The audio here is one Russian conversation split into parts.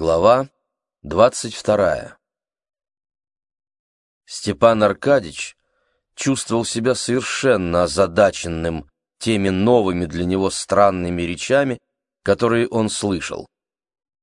Глава двадцать вторая Степан Аркадьич чувствовал себя совершенно озадаченным теми новыми для него странными речами, которые он слышал.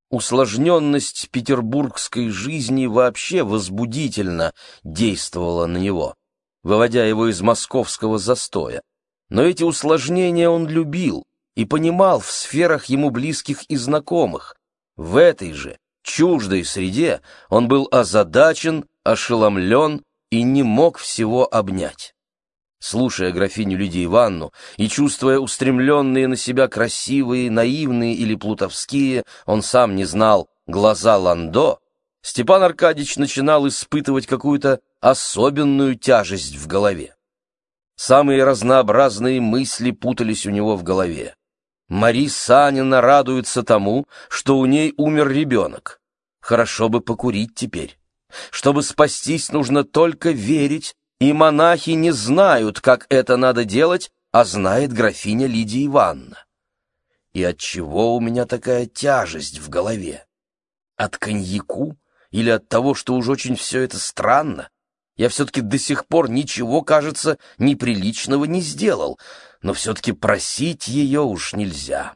Усложненность петербургской жизни вообще возбудительно действовала на него, выводя его из московского застоя. Но эти усложнения он любил и понимал в сферах ему близких и знакомых, в этой же чуждой среде он был озадачен, ошеломлен и не мог всего обнять. Слушая графиню Лидию Ивановну и чувствуя устремленные на себя красивые, наивные или плутовские, он сам не знал, глаза Ландо, Степан Аркадьевич начинал испытывать какую-то особенную тяжесть в голове. Самые разнообразные мысли путались у него в голове. Мари Санина радуется тому, что у ней умер ребенок. Хорошо бы покурить теперь. Чтобы спастись, нужно только верить, и монахи не знают, как это надо делать, а знает графиня Лидия Ивановна. И от чего у меня такая тяжесть в голове? От коньяку или от того, что уж очень все это странно? Я все-таки до сих пор ничего, кажется, неприличного не сделал, но все-таки просить ее уж нельзя.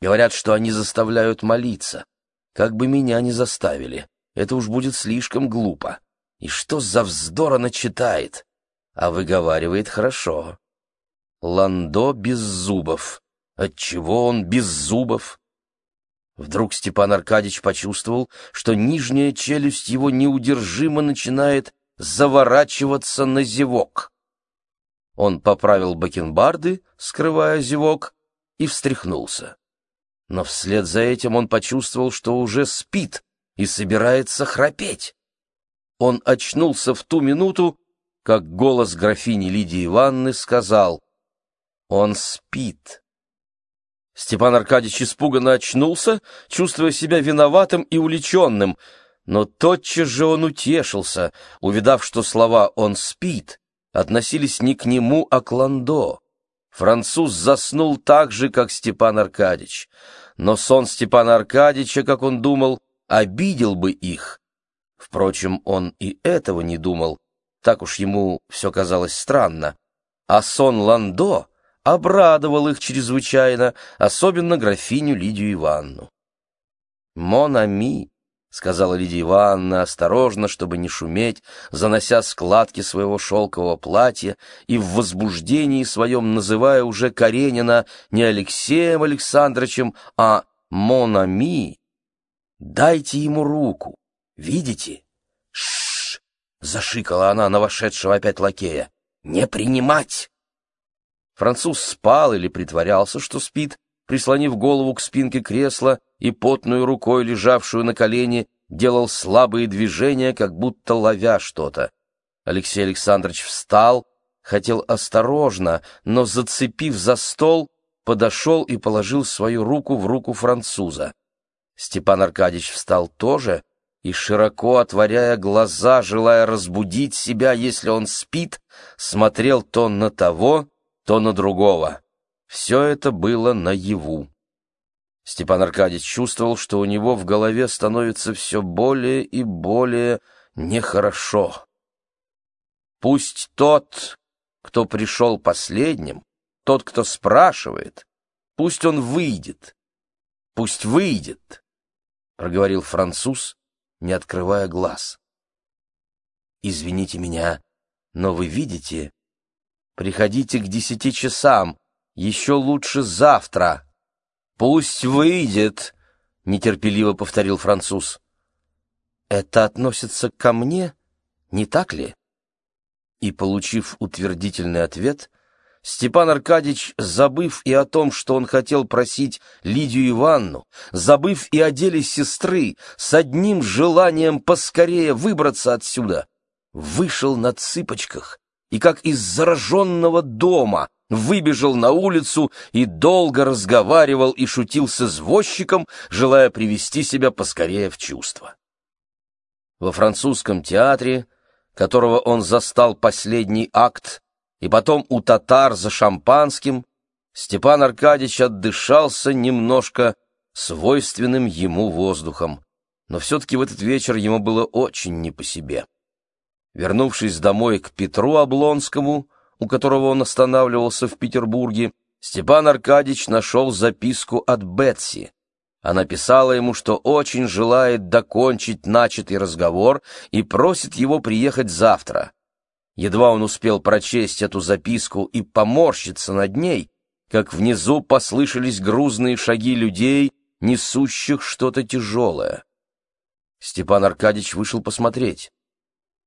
Говорят, что они заставляют молиться. Как бы меня не заставили. Это уж будет слишком глупо. И что за вздор она читает? А выговаривает хорошо. Ландо без зубов. Отчего он без зубов? Вдруг Степан Аркадьевич почувствовал, что нижняя челюсть его неудержимо начинает заворачиваться на зевок. Он поправил бакенбарды, скрывая зевок, и встряхнулся. Но вслед за этим он почувствовал, что уже спит и собирается храпеть. Он очнулся в ту минуту, как голос графини Лидии Ивановны сказал «Он спит». Степан Аркадьевич испуганно очнулся, чувствуя себя виноватым и уличенным, но тотчас же он утешился, увидав, что слова «он спит» относились не к нему, а к Ландо. Француз заснул так же, как Степан Аркадьевич, но сон Степана Аркадьевича, как он думал, обидел бы их. Впрочем, он и этого не думал, так уж ему все казалось странно. А сон Ландо обрадовал их чрезвычайно, особенно графиню Лидию Ивановну. «Мон ами», — сказала Лидия Ивановна осторожно, чтобы не шуметь, занося складки своего шелкового платья и в возбуждении своем называя уже Каренина не Алексеем Александровичем, а Монами. «Дайте ему руку. Видите?» «Ш-ш-ш!» зашикала она на вошедшего опять лакея. «Не принимать!» Француз спал или притворялся, что спит, прислонив голову к спинке кресла и потную рукой, лежавшую на колене, делал слабые движения, как будто ловя что-то. Алексей Александрович встал, хотел осторожно, но, зацепив за стол, подошел и положил свою руку в руку француза. Степан Аркадьевич встал тоже и, широко отворяя глаза, желая разбудить себя, если он спит, смотрел то на того, то на другого. Все это было наяву. Степан Аркадьевич чувствовал, что у него в голове становится все более и более нехорошо. Пусть тот, кто пришел последним, тот, кто спрашивает, пусть он выйдет, пусть выйдет, — проговорил француз, не открывая глаз. Извините меня, но вы видите, приходите к десяти часам, еще лучше завтра. Пусть выйдет, нетерпеливо повторил француз. Это относится ко мне, не так ли? И, получив утвердительный ответ, Степан Аркадьевич, забыв и о том, что он хотел просить Лидию Ивановну, забыв и о деле сестры, с одним желанием поскорее выбраться отсюда, вышел на цыпочках и, как из зараженного дома, выбежал на улицу и долго разговаривал и шутил с извозчиком, желая привести себя поскорее в чувство. Во французском театре, которого он застал последний акт, и потом у татар за шампанским, Степан Аркадьевич отдышался немножко свойственным ему воздухом. но все-таки в этот вечер ему было очень не по себе. Вернувшись домой к Петру Облонскому, у которого он останавливался в Петербурге, Степан Аркадьевич нашел записку от Бетси. Она писала ему, что очень желает докончить начатый разговор и просит его приехать завтра. Едва он успел прочесть эту записку и поморщиться над ней, как внизу послышались грузные шаги людей, несущих что-то тяжелое. Степан Аркадьевич вышел посмотреть.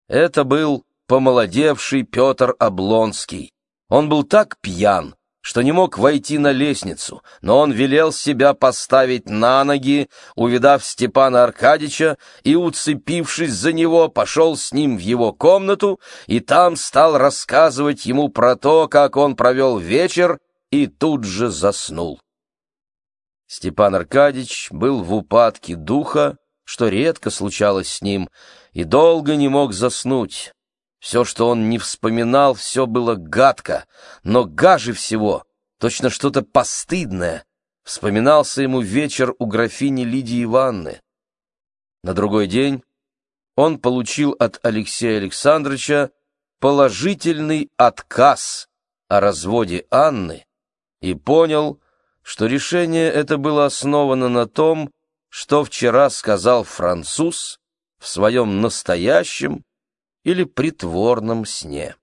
Это был помолодевший Петр Облонский. Он был так пьян, что не мог войти на лестницу, но он велел себя поставить на ноги, увидав Степана Аркадьича и, уцепившись за него, пошел с ним в его комнату и там стал рассказывать ему про то, как он провел вечер, и тут же заснул. Степан Аркадьич был в упадке духа, что редко случалось с ним, и долго не мог заснуть. Все, что он не вспоминал, все было гадко, но гаже всего, точно что-то постыдное, вспоминался ему вечер у графини Лидии Ивановны. На другой день он получил от Алексея Александровича положительный отказ о разводе Анны и понял, что решение это было основано на том, что вчера сказал француз в своем настоящем или притворном сне.